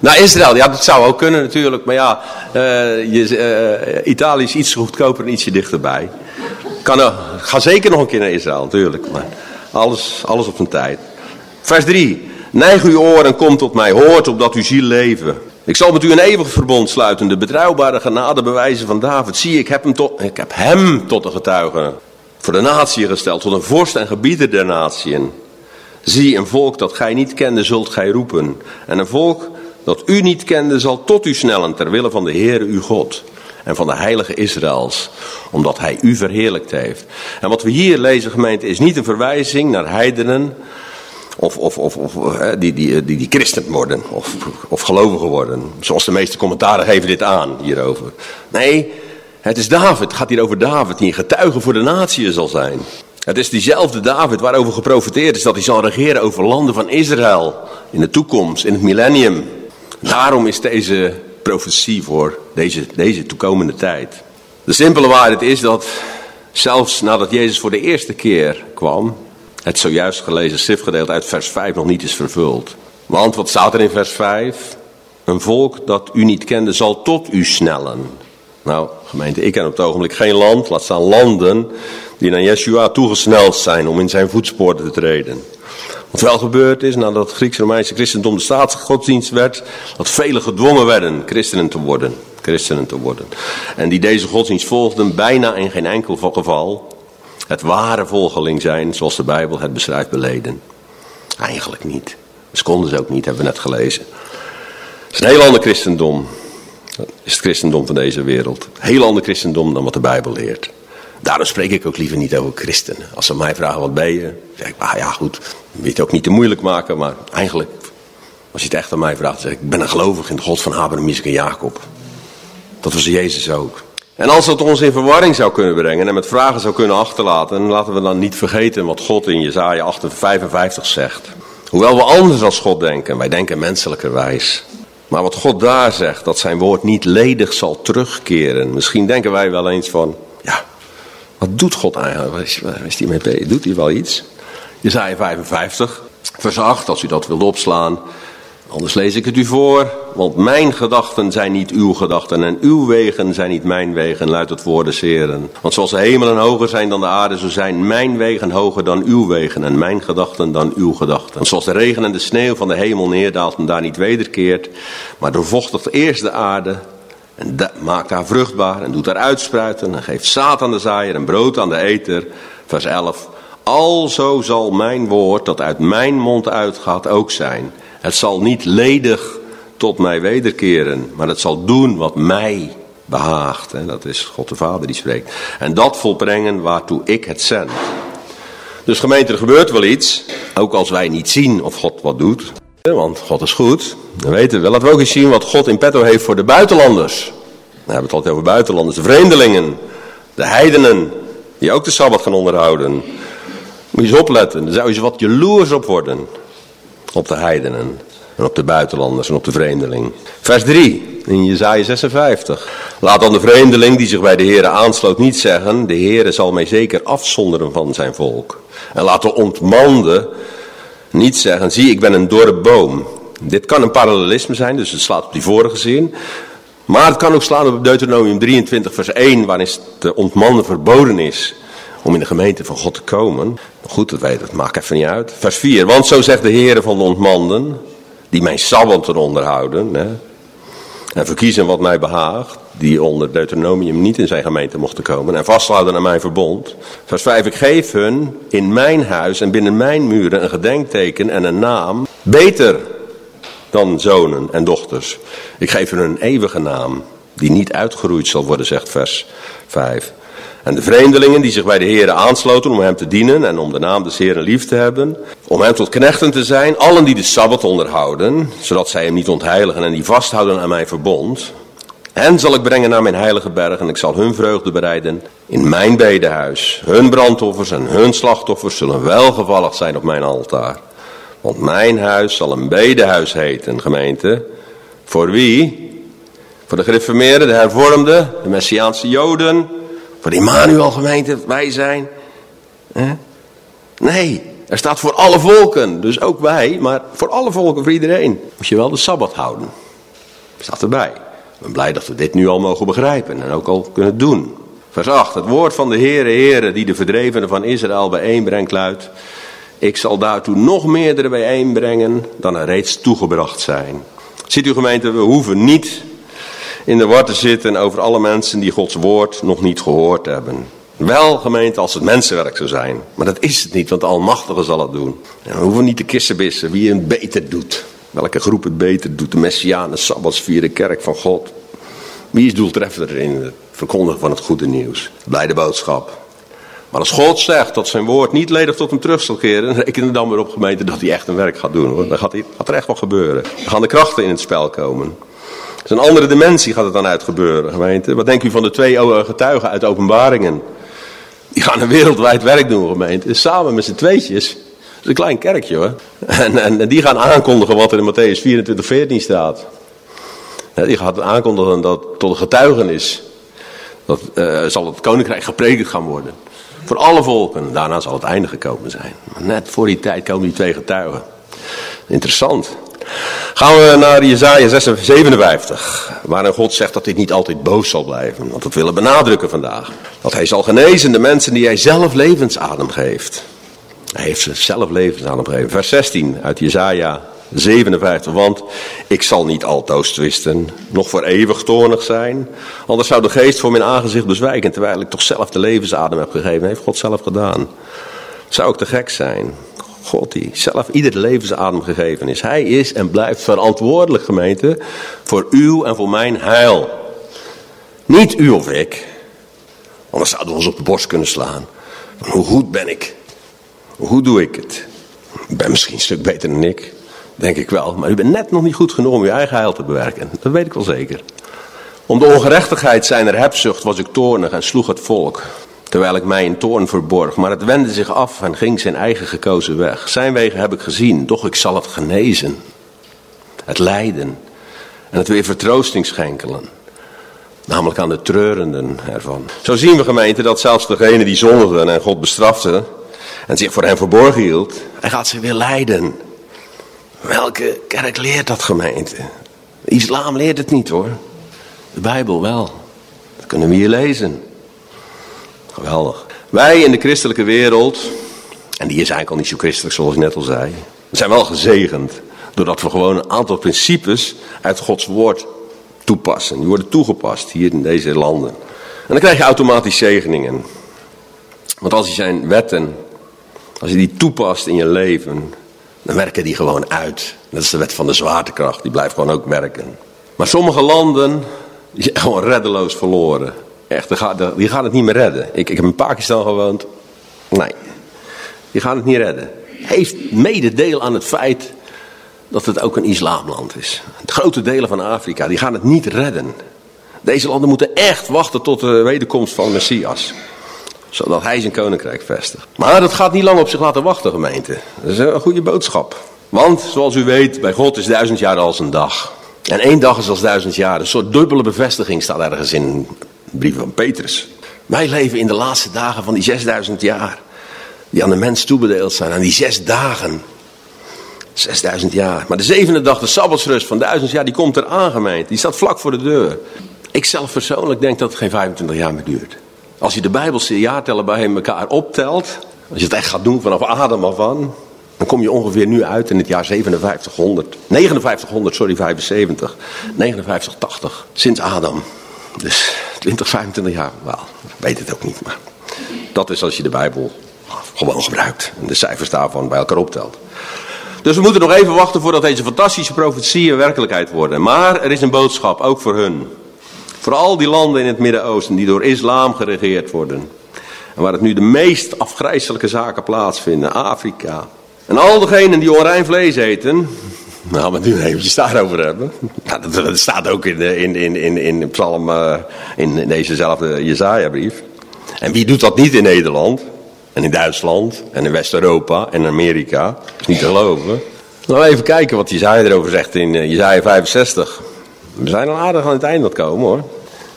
Naar Israël, ja, dat zou ook kunnen natuurlijk. Maar ja, uh, je, uh, Italië is iets goedkoper en ietsje dichterbij. Kan, uh, ga zeker nog een keer naar Israël, natuurlijk. Maar alles, alles op zijn tijd. Vers 3. Neig uw oren en kom tot mij. Hoort opdat uw ziel leven. Ik zal met u een eeuwig verbond sluiten. De betrouwbare genadebewijzen van David. Zie, ik heb hem tot, ik heb hem tot een getuige voor de natie gesteld. Tot een vorst en gebieter der natieën. Zie, een volk dat gij niet kende, zult gij roepen. En een volk dat u niet kende, zal tot u snellen, ter wille van de Heere uw God. En van de heilige Israëls, omdat hij u verheerlijkt heeft. En wat we hier lezen, gemeente, is niet een verwijzing naar heidenen. Of, of, of, of die, die, die, die christen worden, of, of gelovigen worden. Zoals de meeste commentaren geven dit aan hierover. Nee, het is David, het gaat hier over David, die een getuige voor de natie zal zijn. Het is diezelfde David waarover geprofiteerd is dat hij zal regeren over landen van Israël in de toekomst, in het millennium. Daarom is deze profetie voor deze, deze toekomende tijd. De simpele waarheid is dat zelfs nadat Jezus voor de eerste keer kwam, het zojuist gelezen schriftgedeelte uit vers 5 nog niet is vervuld. Want wat staat er in vers 5? Een volk dat u niet kende zal tot u snellen. Nou, gemeente, ik ken op het ogenblik geen land, laat staan landen, die naar Yeshua toegesneld zijn om in zijn voetsporen te treden. Wat wel gebeurd is nadat het Grieks-Romeinse christendom de staatsgodsdienst werd, dat velen gedwongen werden christenen te worden. Christenen te worden. En die deze godsdienst volgden, bijna in geen enkel geval het ware volgeling zijn zoals de Bijbel het beschrijft beleden. Eigenlijk niet. Dat konden ze ook niet, hebben we net gelezen. Het is een heel ander christendom. Dat is het christendom van deze wereld. Heel ander christendom dan wat de Bijbel leert. Daarom spreek ik ook liever niet over christenen. Als ze mij vragen wat ben je, zeg ik, ah ja goed, je het ook niet te moeilijk maken, maar eigenlijk, als je het echt aan mij vraagt, zeg ik, ik ben een gelovig in de God van Abraham, Isaac en Jacob. Dat was Jezus ook. En als dat ons in verwarring zou kunnen brengen en met vragen zou kunnen achterlaten, laten we dan niet vergeten wat God in Jezaja 55 zegt. Hoewel we anders als God denken, wij denken menselijkerwijs. Maar wat God daar zegt, dat zijn woord niet ledig zal terugkeren. Misschien denken wij wel eens van, ja, wat doet God eigenlijk? Waar is, hij mee? Doet hij wel iets? Jezaja 55, vers 8, als u dat wilt opslaan. Anders lees ik het u voor. Want mijn gedachten zijn niet uw gedachten en uw wegen zijn niet mijn wegen, luidt het woord des Heren. Want zoals de hemelen hoger zijn dan de aarde, zo zijn mijn wegen hoger dan uw wegen en mijn gedachten dan uw gedachten. Want zoals de regen en de sneeuw van de hemel neerdaalt en daar niet wederkeert, maar doorvochtigt eerst de aarde en maakt haar vruchtbaar en doet haar uitspruiten en geeft zaad aan de zaaier en brood aan de eter. Vers 11. Alzo zal mijn woord dat uit mijn mond uitgaat ook zijn. Het zal niet ledig tot mij wederkeren, maar het zal doen wat mij behaagt. En dat is God de Vader die spreekt. En dat volbrengen waartoe ik het zend. Dus gemeente, er gebeurt wel iets, ook als wij niet zien of God wat doet. Want God is goed. Dan weten we. Laten we ook eens zien wat God in petto heeft voor de buitenlanders. We hebben het altijd over buitenlanders. De vreemdelingen. De heidenen. Die ook de Sabbat gaan onderhouden. Moet je eens opletten. Daar zou je wat jaloers op worden. Op de heidenen. En op de buitenlanders en op de vreemdeling. Vers 3. in Jezaja 56. Laat dan de vreemdeling die zich bij de Heere aansloot niet zeggen, de Heere zal mij zeker afzonderen van zijn volk. En laat de ontmande niet zeggen, zie ik ben een dorre boom. Dit kan een parallelisme zijn, dus het slaat op die vorige zin. Maar het kan ook slaan op Deuteronomium 23 vers 1, waarin de ontmande verboden is om in de gemeente van God te komen. Goed, dat weet dat maakt even niet uit. Vers 4, want zo zegt de Heere van de ontmanden, die mijn sabbaten onderhouden, hè, en verkiezen wat mij behaagt, die onder Deuteronomium niet in zijn gemeente mochten komen, en vasthouden aan mijn verbond. Vers 5, ik geef hun in mijn huis en binnen mijn muren een gedenkteken en een naam, beter dan zonen en dochters. Ik geef hun een eeuwige naam, die niet uitgeroeid zal worden, zegt vers 5. En de vreemdelingen die zich bij de Heeren aansloten om hem te dienen en om de naam des Heeren lief te hebben, om hem tot knechten te zijn, allen die de Sabbat onderhouden, zodat zij hem niet ontheiligen en die vasthouden aan mijn verbond, hen zal ik brengen naar mijn heilige berg en ik zal hun vreugde bereiden in mijn bedehuis. Hun brandoffers en hun slachtoffers zullen welgevallig zijn op mijn altaar. Want mijn huis zal een bedehuis heten, gemeente. Voor wie? Voor de gereformeerden, de hervormden, de Messiaanse Joden, voor Immanuel gemeente, wij zijn. Nee, er staat voor alle volken. Dus ook wij, maar voor alle volken, voor iedereen. Moet je wel de Sabbat houden. Staat erbij. Ik ben blij dat we dit nu al mogen begrijpen en ook al kunnen doen. Vers 8. Het woord van de Heere, Heere, die de verdrevenen van Israël bijeenbrengt, luidt. Ik zal daartoe nog meerdere bijeenbrengen dan er reeds toegebracht zijn. Ziet u gemeente, we hoeven niet in de war te zitten over alle mensen die Gods woord nog niet gehoord hebben. Wel gemeente als het mensenwerk zou zijn. Maar dat is het niet, want de Almachtige zal het doen. En we hoeven niet te kissenbissen wie het beter doet. Welke groep het beter doet. De Messianen, Sabbatsvieren, kerk van God. Wie is doeltreffender in het verkondigen van het goede nieuws? Blijde boodschap. Maar als God zegt dat zijn woord niet ledig tot hem terug zal keren, reken er dan weer op gemeente dat hij echt een werk gaat doen. Hoor. Dan gaat, gaat er echt wat gebeuren. Dan gaan de krachten in het spel komen. Is een andere dimensie gaat het dan uitgebeuren, gemeente. Wat denkt u van de twee getuigen uit openbaringen? Die gaan een wereldwijd werk doen, gemeente. Samen met z'n tweetjes. Dat is een klein kerkje hoor. En, en, die gaan aankondigen wat er in Matthäus 24, 14 staat. Die gaat aankondigen dat tot een getuigenis. Dat uh, zal het koninkrijk gepredikt gaan worden. Voor alle volken. Daarna zal het einde gekomen zijn. Maar net voor die tijd komen die twee getuigen. Interessant. Gaan we naar Jezaja 57, waarin God zegt dat dit niet altijd boos zal blijven. Want dat willen benadrukken vandaag. Dat hij zal genezen de mensen die hij zelf levensadem geeft. Hij heeft ze zelf levensadem gegeven. Vers 16 uit Jezaja 57. Want ik zal niet altoos twisten, nog voor eeuwig toornig zijn. Anders zou de geest voor mijn aangezicht bezwijken, terwijl ik toch zelf de levensadem heb gegeven. Heeft God zelf gedaan. Zou ik te gek zijn? God die zelf ieder levensadem gegeven is. Hij is en blijft verantwoordelijk, gemeente, voor uw en voor mijn heil. Niet u of ik. Anders zouden we ons op de borst kunnen slaan. Van hoe goed ben ik? Hoe doe ik het? Ik ben misschien een stuk beter dan ik. Denk ik wel. Maar u bent net nog niet goed genoeg om uw eigen heil te bewerken. Dat weet ik wel zeker. Om de ongerechtigheid zijner hebzucht was ik toornig en sloeg het volk. Terwijl ik mij in toorn verborg. Maar het wendde zich af en ging zijn eigen gekozen weg. Zijn wegen heb ik gezien, doch ik zal het genezen. Het lijden. En het weer vertroosting schenkelen. Namelijk aan de treurenden ervan. Zo zien we gemeente dat zelfs degene die zondigden en God bestrafte. En zich voor hem verborgen hield. Hij gaat zich weer leiden. Welke kerk leert dat gemeente? De islam leert het niet hoor. De Bijbel wel. Dat kunnen we hier lezen. Geweldig. Wij in de christelijke wereld, en die is eigenlijk al niet zo christelijk zoals ik net al zei, zijn wel gezegend. Doordat we gewoon een aantal principes uit Gods woord toepassen. Die worden toegepast hier in deze landen. En dan krijg je automatisch zegeningen. Want als je zijn wetten, als je die toepast in je leven, dan werken die gewoon uit. Dat is de wet van de zwaartekracht, die blijft gewoon ook werken. Maar sommige landen, die zijn gewoon reddeloos verloren. Echt, die gaan het niet meer redden. Ik, ik heb in Pakistan gewoond. Nee, die gaan het niet redden. Heeft mede deel aan het feit dat het ook een islamland is. grote delen van Afrika, die gaan het niet redden. Deze landen moeten echt wachten tot de wederkomst van Messias zodat hij zijn koninkrijk vestigt. Maar dat gaat niet lang op zich laten wachten, gemeente. Dat is een goede boodschap. Want, zoals u weet, bij God is duizend jaar als een dag. En één dag is als duizend jaar. Een soort dubbele bevestiging staat ergens in brief van Petrus. Wij leven in de laatste dagen van die 6000 jaar. Die aan de mens toebedeeld zijn. Aan die zes dagen. 6000 jaar. Maar de zevende dag, de Sabbatsrust van duizend jaar, die komt er aangemeend. Die staat vlak voor de deur. Ik zelf persoonlijk denk dat het geen 25 jaar meer duurt. Als je de Bijbelse jaartellen bij elkaar optelt, als je het echt gaat doen vanaf Adam af aan, dan kom je ongeveer nu uit in het jaar 5700, 5900, sorry, 75, 5980, sinds Adam. Dus 20, 25 jaar, wel, weet het ook niet, maar dat is als je de Bijbel gewoon gebruikt en de cijfers daarvan bij elkaar optelt. Dus we moeten nog even wachten voordat deze fantastische profetieën werkelijkheid worden. Maar er is een boodschap, ook voor hun. Voor al die landen in het Midden-Oosten die door islam geregeerd worden. En waar het nu de meest afgrijzelijke zaken plaatsvinden. Afrika. En al degenen die onrein vlees eten. Nou, het nu eventjes daarover hebben. Nou, dat, staat ook in, in, in, in, in Psalm, uh, in dezezelfde Jezaja-brief. En wie doet dat niet in Nederland? En in Duitsland, en in West-Europa, en in Amerika. Dat niet te geloven. Nou, even kijken wat Jezaja erover zegt in uh, Jezaja 65. We zijn al aardig aan het einde wat komen hoor.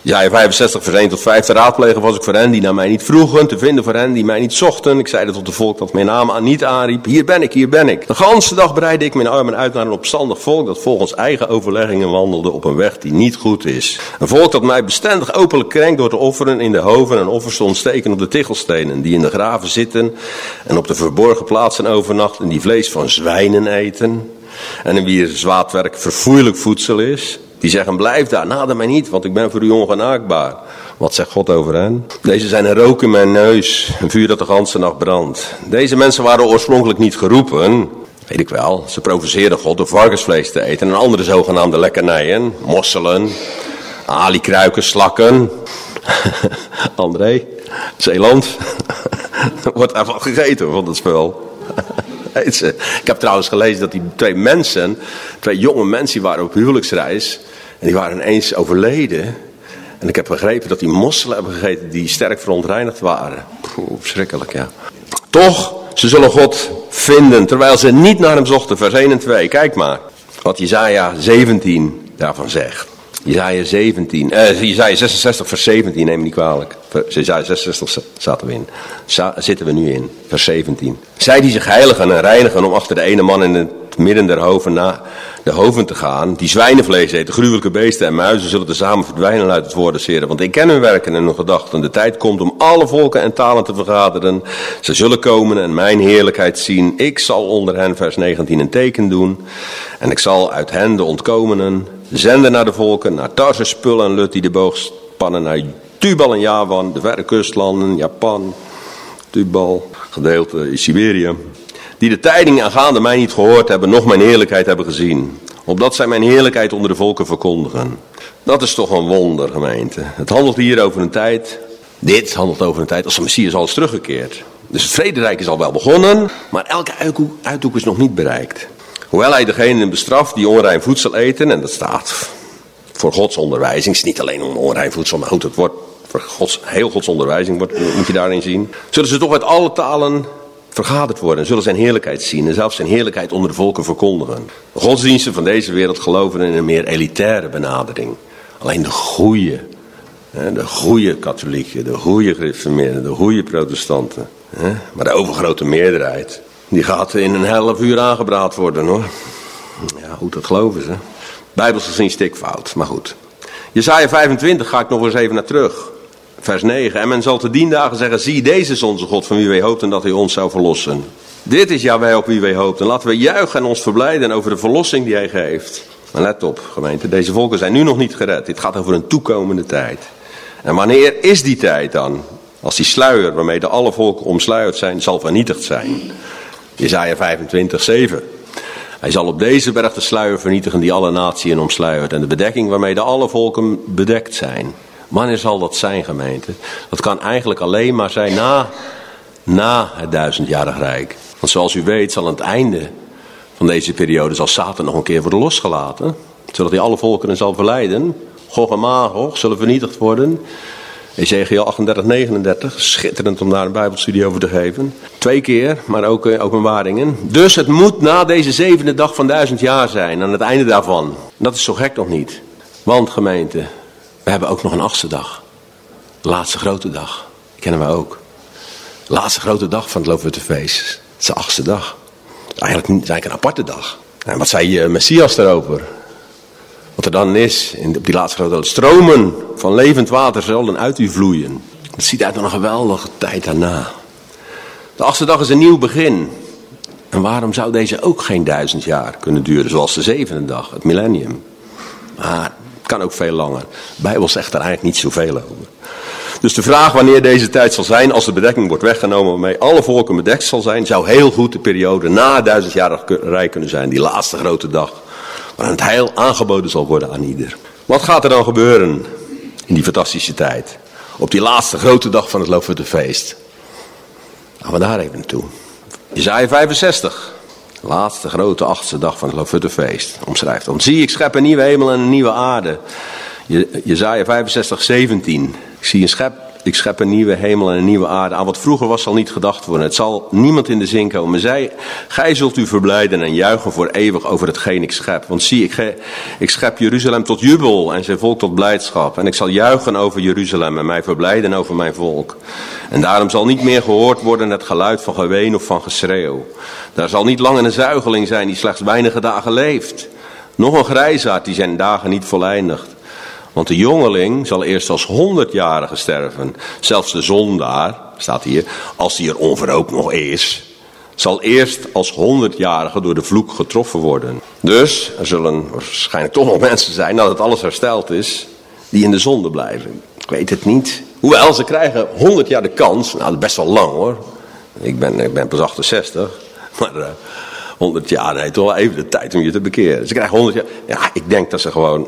Ja, 65 vers 1 tot 5 te raadplegen was ik voor hen die naar mij niet vroegen, te vinden voor hen die mij niet zochten. Ik zeide tot de volk dat mijn naam niet aanriep. Hier ben ik, hier ben ik. De ganse dag breidde ik mijn armen uit naar een opstandig volk dat volgens eigen overleggingen wandelde op een weg die niet goed is. Een volk dat mij bestendig openlijk krenkt door te offeren in de hoven en offers te ontsteken op de tichelstenen, die in de graven zitten en op de verborgen plaatsen overnachten, die vlees van zwijnen eten. En in wie zwaadwerk verfoeilijk voedsel is. Die zeggen, blijf daar, nader mij niet, want ik ben voor u ongenaakbaar. Wat zegt God over hen? Deze zijn een rook in mijn neus, een vuur dat de ganse nacht brandt. Deze mensen waren oorspronkelijk niet geroepen, weet ik wel. Ze provoceerden God door varkensvlees te eten en andere zogenaamde lekkernijen. Mosselen, alikruiken, slakken. André, Zeeland. Wordt daarvan gegeten van dat spul. Ik heb trouwens gelezen dat die twee mensen, twee jonge mensen, die waren op huwelijksreis. En die waren ineens overleden. En ik heb begrepen dat die mosselen hebben gegeten die sterk verontreinigd waren. Poeh, verschrikkelijk, ja. Toch, ze zullen God vinden, terwijl ze niet naar hem zochten. Vers 1 en 2, kijk maar. Wat Jezaja 17 daarvan zegt. Jezaja 17, eh, Jezaja 66 vers 17, neem me niet kwalijk. Jezaja 66 zaten we in. zitten we nu in, vers 17. Zij die zich heiligen en reinigen om achter de ene man in het midden der hoven na de hoven te gaan, die zwijnenvlees eten, gruwelijke beesten en muizen zullen tezamen verdwijnen uit het woord Want ik ken hun werken en hun gedachten. De tijd komt om alle volken en talen te vergaderen. Ze zullen komen en mijn heerlijkheid zien. Ik zal onder hen, vers 19, een teken doen. En ik zal uit hen de ontkomenen zenden naar de volken, naar Tarsus, Spul en Lut die de boog spannen, naar Tubal en Javan, de verre kustlanden, Japan, Tubal, gedeelte in Siberië die de tijding aangaande mij niet gehoord hebben, nog mijn heerlijkheid hebben gezien. Opdat zij mijn heerlijkheid onder de volken verkondigen. Dat is toch een wonder, gemeente. Het handelt hier over een tijd, dit handelt over een tijd als de Messias al is teruggekeerd. Dus het vrederijk is al wel begonnen, maar elke uithoek is nog niet bereikt. Hoewel hij degene bestraft die onrein voedsel eten, en dat staat voor Gods onderwijzing, het is niet alleen om onrein voedsel, maar goed, het wordt voor Gods, heel Gods onderwijzing wordt, moet je daarin zien. Zullen ze toch uit alle talen vergaderd worden en zullen zijn heerlijkheid zien en zelfs zijn heerlijkheid onder de volken verkondigen. De godsdiensten van deze wereld geloven in een meer elitaire benadering. Alleen de goede, de goede katholieken, de goede gereformeerden, de goede protestanten. Maar de overgrote meerderheid, die gaat in een half uur aangebraad worden hoor. Ja, hoe dat geloven ze. Bijbels gezien stikfout, maar goed. Jesaja 25 ga ik nog eens even naar terug. Vers 9. En men zal te dien dagen zeggen, zie deze is onze God van wie wij hoopten dat hij ons zou verlossen. Dit is Jawij op wie wij hoopten. Laten we juichen en ons verblijden over de verlossing die hij geeft. Maar let op gemeente, deze volken zijn nu nog niet gered. Dit gaat over een toekomende tijd. En wanneer is die tijd dan? Als die sluier waarmee de alle volken omsluierd zijn, zal vernietigd zijn. Jezaja 25, 7. Hij zal op deze berg de sluier vernietigen die alle natieën omsluiert. En de bedekking waarmee de alle volken bedekt zijn. Wanneer zal dat zijn, gemeente? Dat kan eigenlijk alleen maar zijn na, na het duizendjarig rijk. Want zoals u weet zal aan het einde van deze periode zal Satan nog een keer worden losgelaten. Zodat hij alle volkeren zal verleiden. Gog en Magog zullen vernietigd worden. Ezekiel 38, 39. Schitterend om daar een Bijbelstudie over te geven. Twee keer, maar ook uh, openbaringen. Dus het moet na deze zevende dag van duizend jaar zijn, aan het einde daarvan. Dat is zo gek nog niet. Want gemeente, we hebben ook nog een achtste dag. De laatste grote dag. Kennen we ook. De laatste grote dag van het Loofhuttenfeest. Het is de achtste dag. Eigenlijk, eigenlijk een aparte dag. En wat zei je Messias daarover? Wat er dan is, in, op die laatste grote. Stromen van levend water zullen uit u vloeien. Het ziet uit als een geweldige tijd daarna. De achtste dag is een nieuw begin. En waarom zou deze ook geen duizend jaar kunnen duren, zoals de zevende dag, het millennium? Maar het kan ook veel langer. De Bijbel zegt daar eigenlijk niet zoveel over. Dus de vraag wanneer deze tijd zal zijn, als de bedekking wordt weggenomen waarmee alle volken bedekt zal zijn, zou heel goed de periode na het duizendjarig rijk kunnen zijn, die laatste grote dag. Waarin het heil aangeboden zal worden aan ieder. Wat gaat er dan gebeuren in die fantastische tijd? Op die laatste grote dag van het Loofhuttenfeest. Gaan we daar even naartoe. Isaiah 65. Laatste grote achtste dag van het Loofhuttenfeest. Omschrijft dan. Zie, ik schep een nieuwe hemel en een nieuwe aarde. Jezaja 65, 17. Ik zie een schep, ik schep een nieuwe hemel en een nieuwe aarde. Aan wat vroeger was zal niet gedacht worden. Het zal niemand in de zin komen. Zij, gij zult u verblijden en juichen voor eeuwig over hetgeen ik schep. Want zie, ik, schep Jeruzalem tot jubel en zijn volk tot blijdschap. En ik zal juichen over Jeruzalem en mij verblijden over mijn volk. En daarom zal niet meer gehoord worden het geluid van geween of van geschreeuw. Daar zal niet lang een zuigeling zijn die slechts weinige dagen leeft. Nog een grijzaard die zijn dagen niet voleindigt. Want de jongeling zal eerst als honderdjarige sterven. Zelfs de zondaar, staat hier, als die er onverhoopt nog is, zal eerst als honderdjarige door de vloek getroffen worden. Dus er zullen waarschijnlijk toch nog mensen zijn, nadat alles hersteld is, die in de zonde blijven. Ik weet het niet. Hoewel, ze krijgen honderd jaar de kans, nou best wel lang hoor. Ik ben, ik ben pas 68, maar... Uh, 100 jaar heeft toch wel even de tijd om je te bekeren. Ze krijgen 100 jaar. Ja, ik denk dat ze gewoon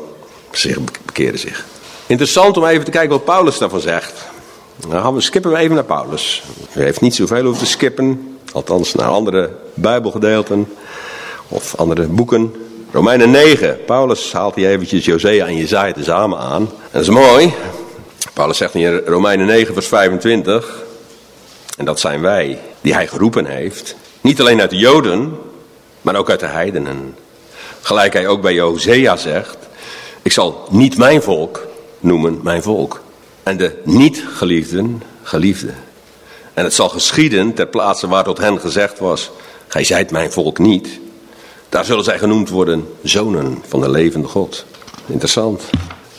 zich bekeren zich. Interessant om even te kijken wat Paulus daarvan zegt. Dan gaan we skippen we even naar Paulus. U heeft niet zoveel hoeven te skippen. Althans naar andere bijbelgedeelten. Of andere boeken. Romeinen 9. Paulus haalt hier eventjes Josea en Jezaja tezamen aan. Dat is mooi. Paulus zegt hier Romeinen 9 vers 25. En dat zijn wij die hij geroepen heeft. Niet alleen uit de Joden, maar ook uit de heidenen. Gelijk hij ook bij Josea zegt. Ik zal niet mijn volk noemen mijn volk. En de niet-geliefden, geliefden. En het zal geschieden ter plaatse waar tot hen gezegd was: Gij zijt mijn volk niet. Daar zullen zij genoemd worden zonen van de levende God. Interessant.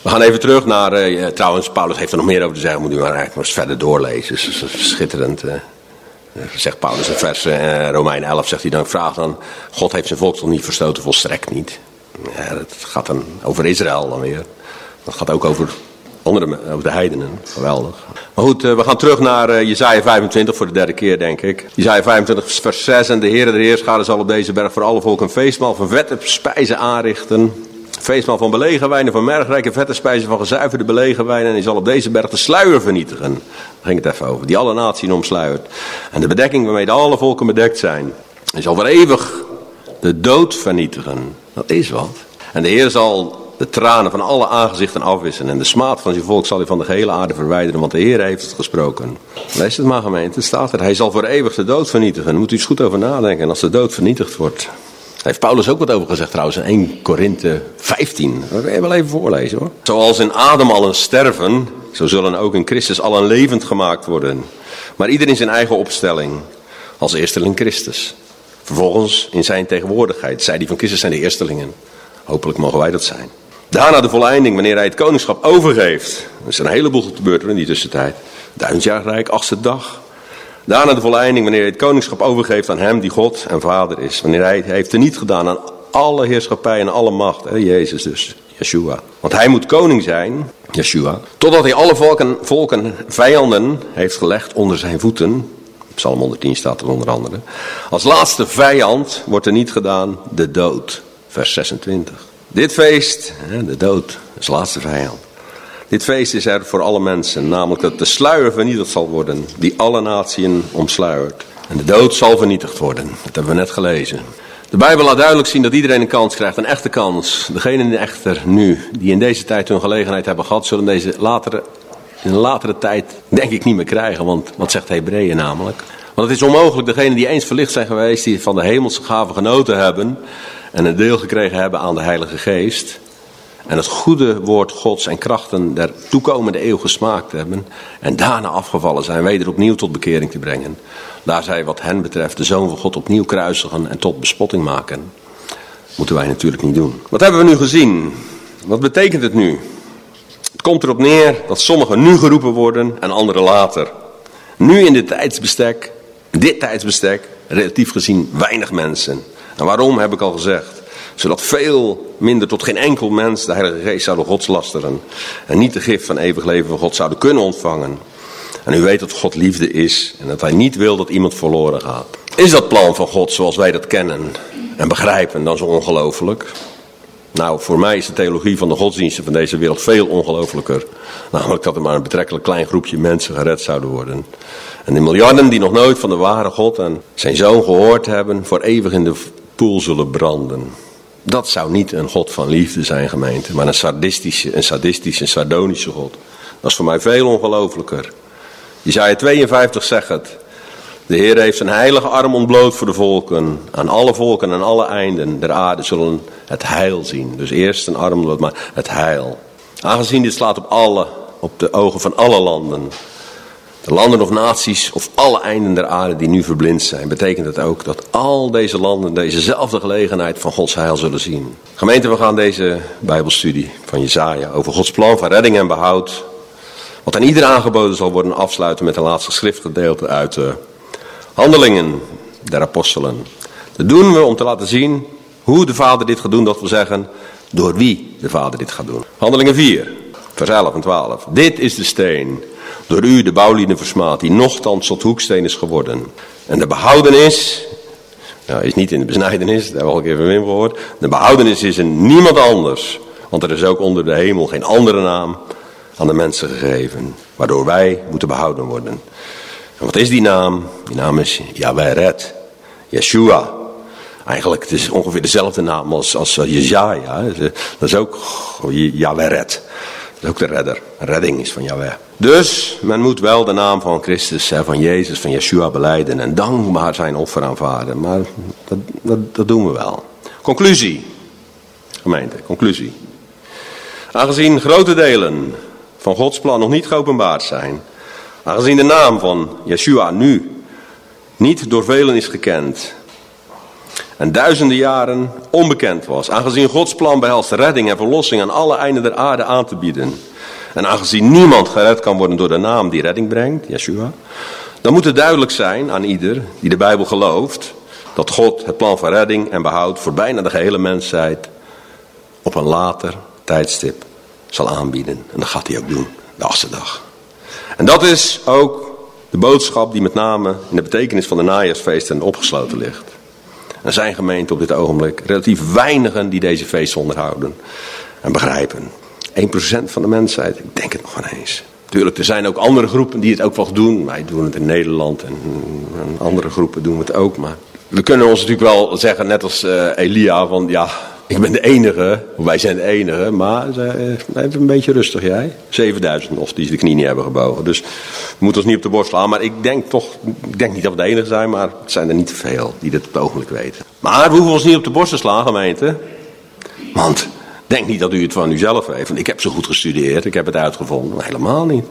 We gaan even terug naar, uh, trouwens, Paulus heeft er nog meer over te zeggen, moet u maar eigenlijk maar eens verder doorlezen. Het is schitterend. Uh, zegt Paulus in vers uh, Romein 11, zegt hij dan, vraag dan, God heeft zijn volk toch niet verstoten, volstrekt niet. Ja, dat gaat dan over Israël dan weer. Dat gaat ook over, andere, over de heidenen. Geweldig. Maar goed, eh, we gaan terug naar uh, Jezaja 25 voor de derde keer, denk ik. Jezaja 25 vers 6. En de Heer de Heerschade zal op deze berg voor alle volken een feestmaal van vette spijzen aanrichten. Feestmaal van belegen wijnen, van mergrijke vette spijzen, van gezuiverde belegen wijnen. En hij zal op deze berg de sluier vernietigen. Daar ging het even over. Die alle naties omsluit. En de bedekking waarmee de alle volken bedekt zijn. Hij zal voor eeuwig de dood vernietigen. Dat is wat. En de Heer zal de tranen van alle aangezichten afwissen. En de smaad van zijn volk zal hij van de gehele aarde verwijderen. Want de Heer heeft het gesproken. Lees het maar gemeente, staat er. Hij zal voor eeuwig de dood vernietigen. Daar moet u eens goed over nadenken. En als de dood vernietigd wordt. Daar heeft Paulus ook wat over gezegd trouwens in 1 Korinthe 15. Dat wil je wel even voorlezen hoor. Zoals in Adam allen sterven, zo zullen ook in Christus allen levend gemaakt worden. Maar ieder in zijn eigen opstelling. Als eersteling Christus. Vervolgens in zijn tegenwoordigheid. Zij die van Christus zijn de eerstelingen. Hopelijk mogen wij dat zijn. Daarna de volleinding, wanneer hij het koningschap overgeeft. Er is een heleboel gebeurd in die tussentijd. Duizendjaarrijk, achtste dag. Daarna de volleinding, wanneer hij het koningschap overgeeft aan hem die God en Vader is. Wanneer hij heeft er niet gedaan aan alle heerschappij en alle macht. Hè, Jezus dus, Yeshua. Want hij moet koning zijn, Yeshua. Totdat hij alle volken, volken, vijanden heeft gelegd onder zijn voeten. Psalm 110 staat er onder andere. Als laatste vijand wordt er niet gedaan de dood. Vers 26. Dit feest, de dood, is laatste vijand. Dit feest is er voor alle mensen, namelijk dat de sluier vernietigd zal worden, die alle natieën omsluiert. En de dood zal vernietigd worden. Dat hebben we net gelezen. De Bijbel laat duidelijk zien dat iedereen een kans krijgt, een echte kans. Degenen echter nu, die in deze tijd hun gelegenheid hebben gehad, zullen deze latere in een latere tijd denk ik niet meer krijgen. Want wat zegt Hebreeën namelijk? Want het is onmogelijk degenen die eens verlicht zijn geweest, die van de hemelse gaven genoten hebben en een deel gekregen hebben aan de Heilige Geest. En het goede woord Gods en krachten der toekomende eeuw gesmaakt hebben. En daarna afgevallen zijn, weder opnieuw tot bekering te brengen. Daar zij wat hen betreft de Zoon van God opnieuw kruisigen en tot bespotting maken. Moeten wij natuurlijk niet doen. Wat hebben we nu gezien? Wat betekent het nu? Komt erop neer dat sommigen nu geroepen worden en anderen later. Nu in dit tijdsbestek, dit tijdsbestek, relatief gezien weinig mensen. En waarom heb ik al gezegd? Zodat veel minder tot geen enkel mens de Heilige Geest zouden godslasteren. En niet de gif van eeuwig leven van God zouden kunnen ontvangen. En u weet dat God liefde is en dat hij niet wil dat iemand verloren gaat. Is dat plan van God zoals wij dat kennen en begrijpen dan zo ongelooflijk? Nou, voor mij is de theologie van de godsdiensten van deze wereld veel ongelooflijker. Namelijk dat er maar een betrekkelijk klein groepje mensen gered zouden worden. En de miljarden die nog nooit van de ware God en zijn zoon gehoord hebben, voor eeuwig in de poel zullen branden. Dat zou niet een God van liefde zijn, gemeente, maar een sadistische, een sadistische, een sardonische God. Dat is voor mij veel ongelooflijker. Jezaja 52 zegt het. De Heer heeft zijn heilige arm ontbloot voor de volken. Aan alle volken en alle einden der aarde zullen het heil zien. Dus eerst een arm ontbloot, maar het heil. Aangezien dit slaat op alle, op de ogen van alle landen. De landen of naties of alle einden der aarde die nu verblind zijn, betekent het ook dat al deze landen dezezelfde gelegenheid van Gods heil zullen zien. Gemeente, we gaan deze Bijbelstudie van Jezaja over Gods plan van redding en behoud, wat aan ieder aangeboden zal worden, afsluiten met een laatste schriftgedeelte uit de Handelingen der Apostelen. Dat doen we om te laten zien hoe de Vader dit gaat doen, dat we zeggen door wie de Vader dit gaat doen. Handelingen 4, vers 11 en 12. Dit is de steen door u de bouwlieden versmaad, die nochtans tot hoeksteen is geworden. En de behoudenis, nou is niet in de besnijdenis, daar hebben we al even min gehoord. De behoudenis is in niemand anders, want er is ook onder de hemel geen andere naam aan de mensen gegeven, waardoor wij moeten behouden worden. Wat is die naam? Die naam is Yahweh Red, Yeshua. Eigenlijk, het is ongeveer dezelfde naam als, als Jezaja. Dat is ook Yahweh Red. Dat is ook de redder. Redding is van Yahweh. Dus men moet wel de naam van Christus, van Jezus, van Yeshua beleiden en dankbaar zijn offer aanvaarden. Maar dat, dat, dat doen we wel. Conclusie. Gemeente, conclusie. Aangezien grote delen van Gods plan nog niet geopenbaard zijn. Aangezien de naam van Yeshua nu niet door velen is gekend. En duizenden jaren onbekend was. Aangezien Gods plan behelst redding en verlossing aan alle einden der aarde aan te bieden. En aangezien niemand gered kan worden door de naam die redding brengt, Yeshua. Dan moet het duidelijk zijn aan ieder die de Bijbel gelooft. Dat God het plan van redding en behoud voor bijna de gehele mensheid op een later tijdstip zal aanbieden. En dat gaat hij ook doen, de achtste dag. En dat is ook de boodschap die met name in de betekenis van de najaarsfeesten opgesloten ligt. Er zijn gemeenten op dit ogenblik relatief weinigen die deze feesten onderhouden en begrijpen. 1% van de mensheid, ik denk het nog wel eens. Tuurlijk, er zijn ook andere groepen die het ook wel doen. Wij doen het in Nederland en, andere groepen doen het ook. Maar we kunnen ons natuurlijk wel zeggen, net als uh, Elia, van ja, ik ben de enige, wij zijn de enige, maar even een beetje rustig jij. 7000 of die de knie niet hebben gebogen. Dus we moeten ons niet op de borst slaan. Maar ik denk toch, ik denk niet dat we de enige zijn, maar het zijn er niet te veel die dit op het ogenblik weten. Maar we hoeven ons niet op de borst te slaan, gemeente. Want denk niet dat u het van uzelf heeft. Want ik heb zo goed gestudeerd, ik heb het uitgevonden. Helemaal niet.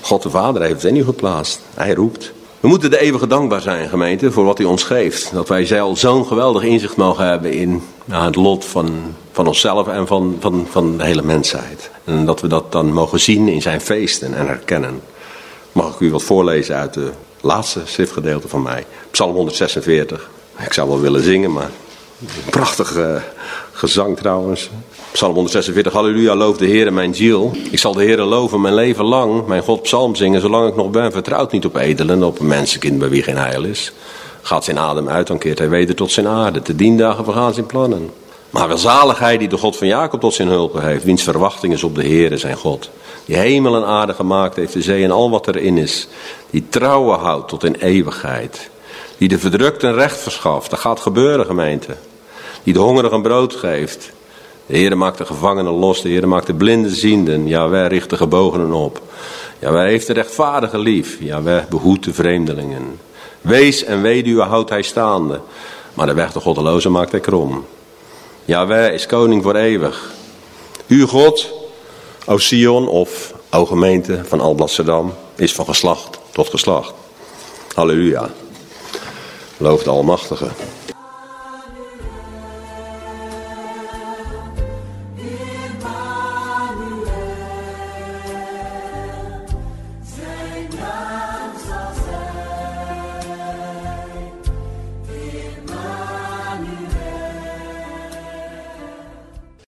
God de Vader heeft het in u geplaatst. Hij roept. We moeten de eeuwige dankbaar zijn, gemeente, voor wat hij ons geeft. Dat wij zelf zo'n geweldig inzicht mogen hebben in nou, het lot van, van onszelf en van, van, van de hele mensheid. En dat we dat dan mogen zien in zijn feesten en herkennen. Mag ik u wat voorlezen uit de laatste schriftgedeelte van mij? Psalm 146. Ik zou wel willen zingen, maar een prachtig uh, gezang trouwens. Psalm 146, halleluja, loof de Heer mijn ziel. Ik zal de Heer loven mijn leven lang, mijn God psalm zingen, zolang ik nog ben. Vertrouwt niet op edelen, op een mensenkind bij wie geen heil is. Gaat zijn adem uit, dan keert hij weder tot zijn aarde. Te dien dagen vergaan zijn plannen. Maar wel zaligheid die de God van Jacob tot zijn hulp heeft, wiens verwachting is op de Heer, zijn God. Die hemel en aarde gemaakt heeft, de zee en al wat erin is. Die trouwen houdt tot in eeuwigheid. Die de verdrukten recht verschaft. Dat gaat gebeuren, gemeente. Die de hongerigen brood geeft de Heer maakt de gevangenen los, de Heer maakt de blinden zienden. Ja, wij richten gebogenen op. Ja, wij heeft de rechtvaardige lief. Ja, wij behoedt de vreemdelingen. Wees en weduwe houdt hij staande. Maar de weg de goddeloze maakt hij krom. Ja, wij is koning voor eeuwig. Uw God, o Sion of o gemeente van Alblasserdam, is van geslacht tot geslacht. Halleluja. Loof de Almachtige.